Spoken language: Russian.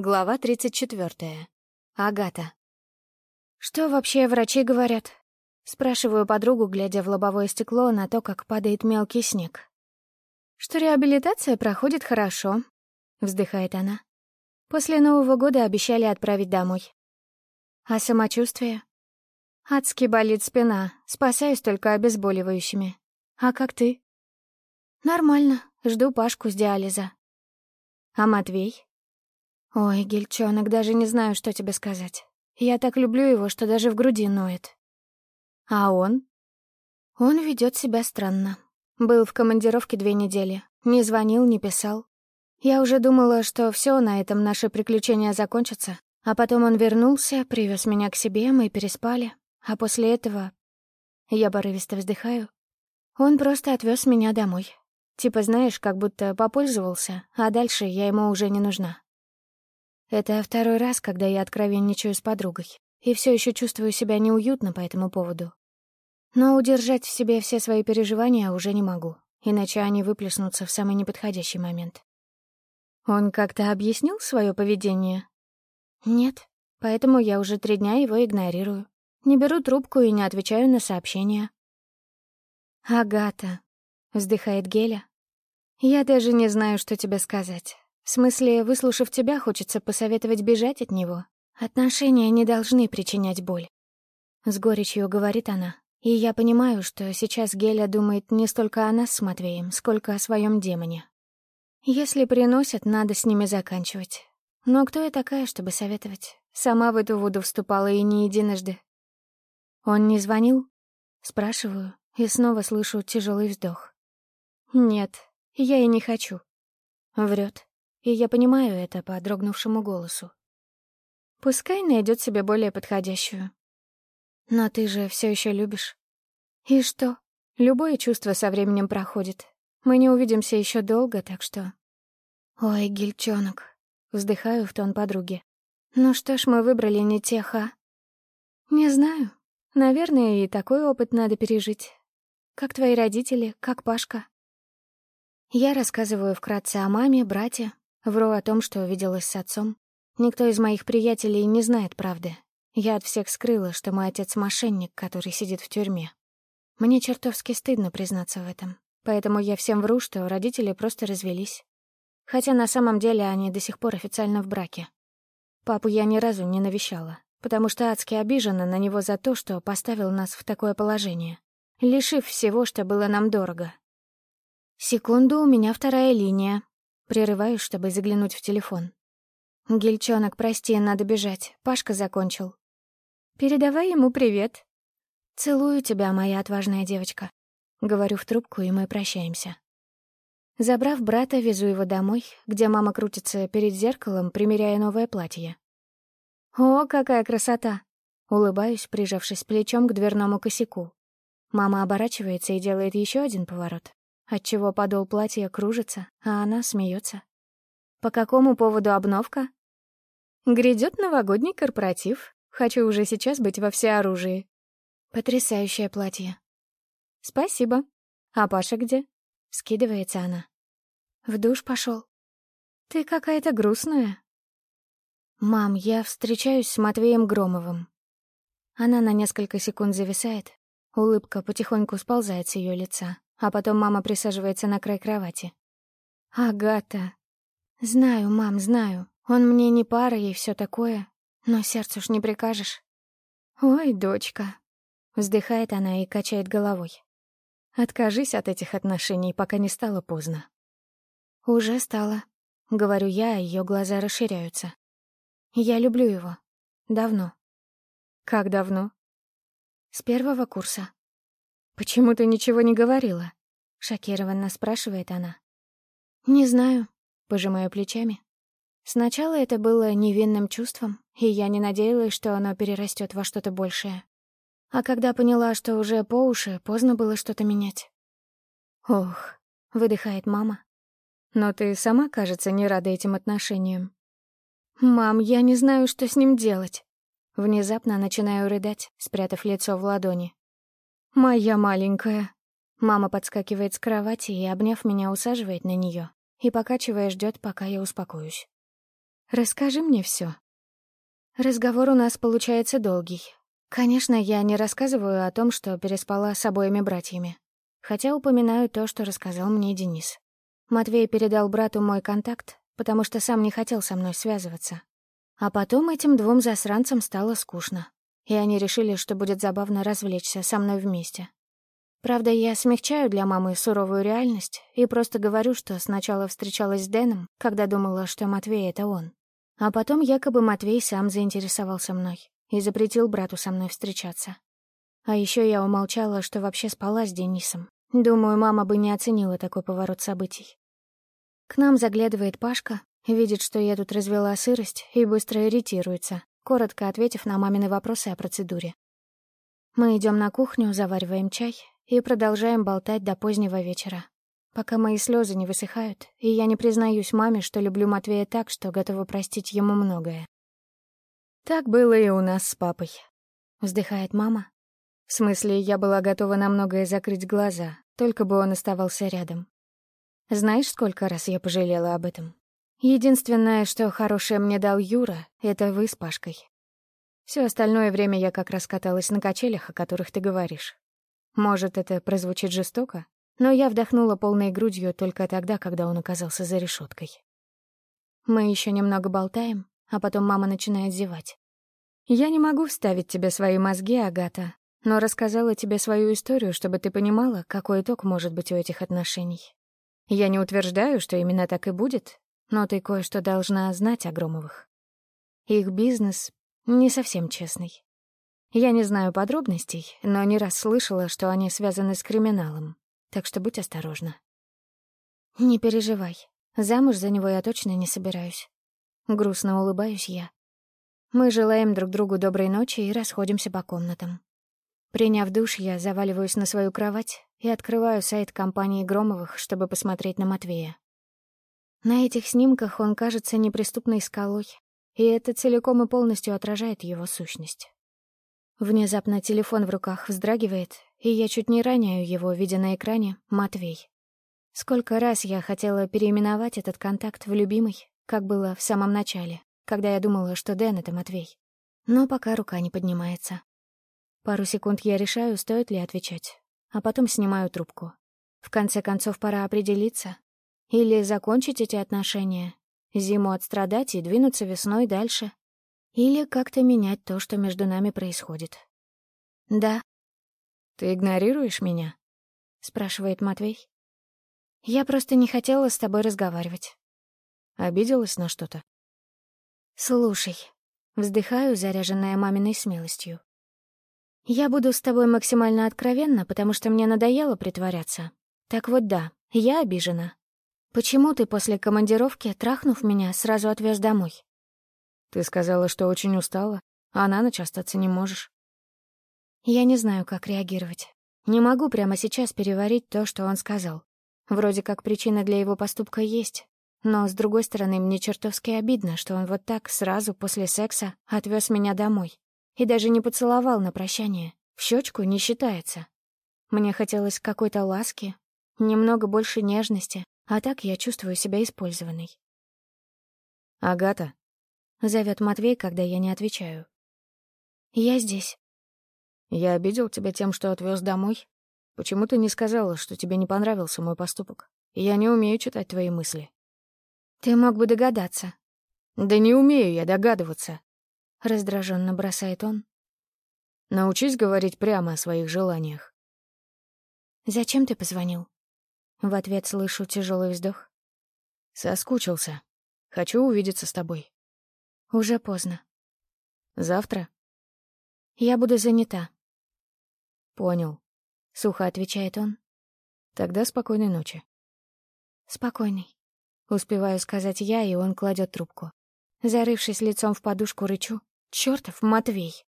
Глава 34. Агата. «Что вообще врачи говорят?» Спрашиваю подругу, глядя в лобовое стекло на то, как падает мелкий снег. «Что реабилитация проходит хорошо», — вздыхает она. «После Нового года обещали отправить домой». «А самочувствие?» «Адски болит спина, спасаюсь только обезболивающими. А как ты?» «Нормально, жду Пашку с диализа». «А Матвей?» Ой, Гельчонок, даже не знаю, что тебе сказать. Я так люблю его, что даже в груди ноет. А он? Он ведет себя странно. Был в командировке две недели. Не звонил, не писал. Я уже думала, что все на этом наши приключения закончатся. А потом он вернулся, привез меня к себе, мы переспали. А после этого... Я порывисто вздыхаю. Он просто отвез меня домой. Типа, знаешь, как будто попользовался, а дальше я ему уже не нужна. Это второй раз, когда я откровенничаю с подругой, и все еще чувствую себя неуютно по этому поводу. Но удержать в себе все свои переживания уже не могу, иначе они выплеснутся в самый неподходящий момент. Он как-то объяснил свое поведение? Нет, поэтому я уже три дня его игнорирую. Не беру трубку и не отвечаю на сообщения. «Агата», — вздыхает Геля, — «я даже не знаю, что тебе сказать. В смысле, выслушав тебя, хочется посоветовать бежать от него. Отношения не должны причинять боль. С горечью говорит она. И я понимаю, что сейчас Геля думает не столько о нас с Матвеем, сколько о своем демоне. Если приносят, надо с ними заканчивать. Но кто я такая, чтобы советовать? Сама в эту воду вступала и не единожды. Он не звонил? Спрашиваю, и снова слышу тяжелый вздох. Нет, я и не хочу. Врет и я понимаю это по дрогнувшему голосу. Пускай найдет себе более подходящую. Но ты же все еще любишь. И что? Любое чувство со временем проходит. Мы не увидимся еще долго, так что... Ой, гильчонок, вздыхаю в тон подруги. Ну что ж, мы выбрали не тех, а? Не знаю. Наверное, и такой опыт надо пережить. Как твои родители, как Пашка. Я рассказываю вкратце о маме, брате, Вру о том, что виделась с отцом. Никто из моих приятелей не знает правды. Я от всех скрыла, что мой отец — мошенник, который сидит в тюрьме. Мне чертовски стыдно признаться в этом. Поэтому я всем вру, что родители просто развелись. Хотя на самом деле они до сих пор официально в браке. Папу я ни разу не навещала, потому что адски обижена на него за то, что поставил нас в такое положение, лишив всего, что было нам дорого. Секунду, у меня вторая линия. Прерываю, чтобы заглянуть в телефон. «Гельчонок, прости, надо бежать. Пашка закончил». «Передавай ему привет». «Целую тебя, моя отважная девочка». Говорю в трубку, и мы прощаемся. Забрав брата, везу его домой, где мама крутится перед зеркалом, примеряя новое платье. «О, какая красота!» Улыбаюсь, прижавшись плечом к дверному косяку. Мама оборачивается и делает еще один поворот отчего подол платья кружится, а она смеется. «По какому поводу обновка?» «Грядет новогодний корпоратив. Хочу уже сейчас быть во всеоружии». «Потрясающее платье». «Спасибо. А Паша где?» — скидывается она. «В душ пошел. «Ты какая-то грустная». «Мам, я встречаюсь с Матвеем Громовым». Она на несколько секунд зависает. Улыбка потихоньку сползает с ее лица а потом мама присаживается на край кровати. «Агата!» «Знаю, мам, знаю. Он мне не пара и все такое. Но сердцу ж не прикажешь». «Ой, дочка!» Вздыхает она и качает головой. «Откажись от этих отношений, пока не стало поздно». «Уже стало», — говорю я, а ее глаза расширяются. «Я люблю его. Давно». «Как давно?» «С первого курса», «Почему ты ничего не говорила?» — шокированно спрашивает она. «Не знаю», — пожимаю плечами. Сначала это было невинным чувством, и я не надеялась, что оно перерастет во что-то большее. А когда поняла, что уже по уши, поздно было что-то менять. «Ох», — выдыхает мама. «Но ты сама, кажется, не рада этим отношениям». «Мам, я не знаю, что с ним делать». Внезапно начинаю рыдать, спрятав лицо в ладони. «Моя маленькая». Мама подскакивает с кровати и, обняв меня, усаживает на нее и, покачивая, ждет, пока я успокоюсь. «Расскажи мне все. Разговор у нас получается долгий. Конечно, я не рассказываю о том, что переспала с обоими братьями. Хотя упоминаю то, что рассказал мне Денис. Матвей передал брату мой контакт, потому что сам не хотел со мной связываться. А потом этим двум засранцам стало скучно и они решили, что будет забавно развлечься со мной вместе. Правда, я смягчаю для мамы суровую реальность и просто говорю, что сначала встречалась с Дэном, когда думала, что Матвей — это он. А потом якобы Матвей сам заинтересовался мной и запретил брату со мной встречаться. А еще я умолчала, что вообще спала с Денисом. Думаю, мама бы не оценила такой поворот событий. К нам заглядывает Пашка, видит, что я тут развела сырость и быстро ретируется коротко ответив на мамины вопросы о процедуре. Мы идем на кухню, завариваем чай и продолжаем болтать до позднего вечера, пока мои слезы не высыхают, и я не признаюсь маме, что люблю Матвея так, что готова простить ему многое. «Так было и у нас с папой», — вздыхает мама. «В смысле, я была готова на многое закрыть глаза, только бы он оставался рядом. Знаешь, сколько раз я пожалела об этом? Единственное, что хорошее мне дал Юра, — это вы с Пашкой. Все остальное время я как раз каталась на качелях, о которых ты говоришь. Может, это прозвучит жестоко, но я вдохнула полной грудью только тогда, когда он оказался за решеткой. Мы еще немного болтаем, а потом мама начинает зевать. «Я не могу вставить тебе свои мозги, Агата, но рассказала тебе свою историю, чтобы ты понимала, какой итог может быть у этих отношений. Я не утверждаю, что именно так и будет, но ты кое-что должна знать о Громовых. Их бизнес не совсем честный. Я не знаю подробностей, но не раз слышала, что они связаны с криминалом, так что будь осторожна. Не переживай, замуж за него я точно не собираюсь. Грустно улыбаюсь я. Мы желаем друг другу доброй ночи и расходимся по комнатам. Приняв душ, я заваливаюсь на свою кровать и открываю сайт компании Громовых, чтобы посмотреть на Матвея. На этих снимках он кажется неприступной скалой, и это целиком и полностью отражает его сущность. Внезапно телефон в руках вздрагивает, и я чуть не роняю его, видя на экране «Матвей». Сколько раз я хотела переименовать этот контакт в «Любимый», как было в самом начале, когда я думала, что Дэн — это Матвей. Но пока рука не поднимается. Пару секунд я решаю, стоит ли отвечать, а потом снимаю трубку. В конце концов, пора определиться, или закончить эти отношения. Зиму отстрадать и двинуться весной дальше. Или как-то менять то, что между нами происходит. Да. Ты игнорируешь меня? Спрашивает Матвей. Я просто не хотела с тобой разговаривать. Обиделась на что-то? Слушай. Вздыхаю, заряженная маминой смелостью. Я буду с тобой максимально откровенна, потому что мне надоело притворяться. Так вот да, я обижена, Почему ты после командировки, трахнув меня, сразу отвез домой? Ты сказала, что очень устала, а на ночь остаться не можешь. Я не знаю, как реагировать. Не могу прямо сейчас переварить то, что он сказал. Вроде как причина для его поступка есть, но, с другой стороны, мне чертовски обидно, что он вот так сразу после секса отвез меня домой и даже не поцеловал на прощание. В щечку не считается. Мне хотелось какой-то ласки, немного больше нежности, а так я чувствую себя использованной. «Агата», — зовет Матвей, когда я не отвечаю. «Я здесь». «Я обидел тебя тем, что отвез домой? Почему ты не сказала, что тебе не понравился мой поступок? Я не умею читать твои мысли». «Ты мог бы догадаться». «Да не умею я догадываться», — раздраженно бросает он. «Научись говорить прямо о своих желаниях». «Зачем ты позвонил?» В ответ слышу тяжелый вздох. «Соскучился. Хочу увидеться с тобой». «Уже поздно». «Завтра?» «Я буду занята». «Понял», — сухо отвечает он. «Тогда спокойной ночи». «Спокойной», — успеваю сказать я, и он кладет трубку. Зарывшись лицом в подушку, рычу. «Чёртов, Матвей!»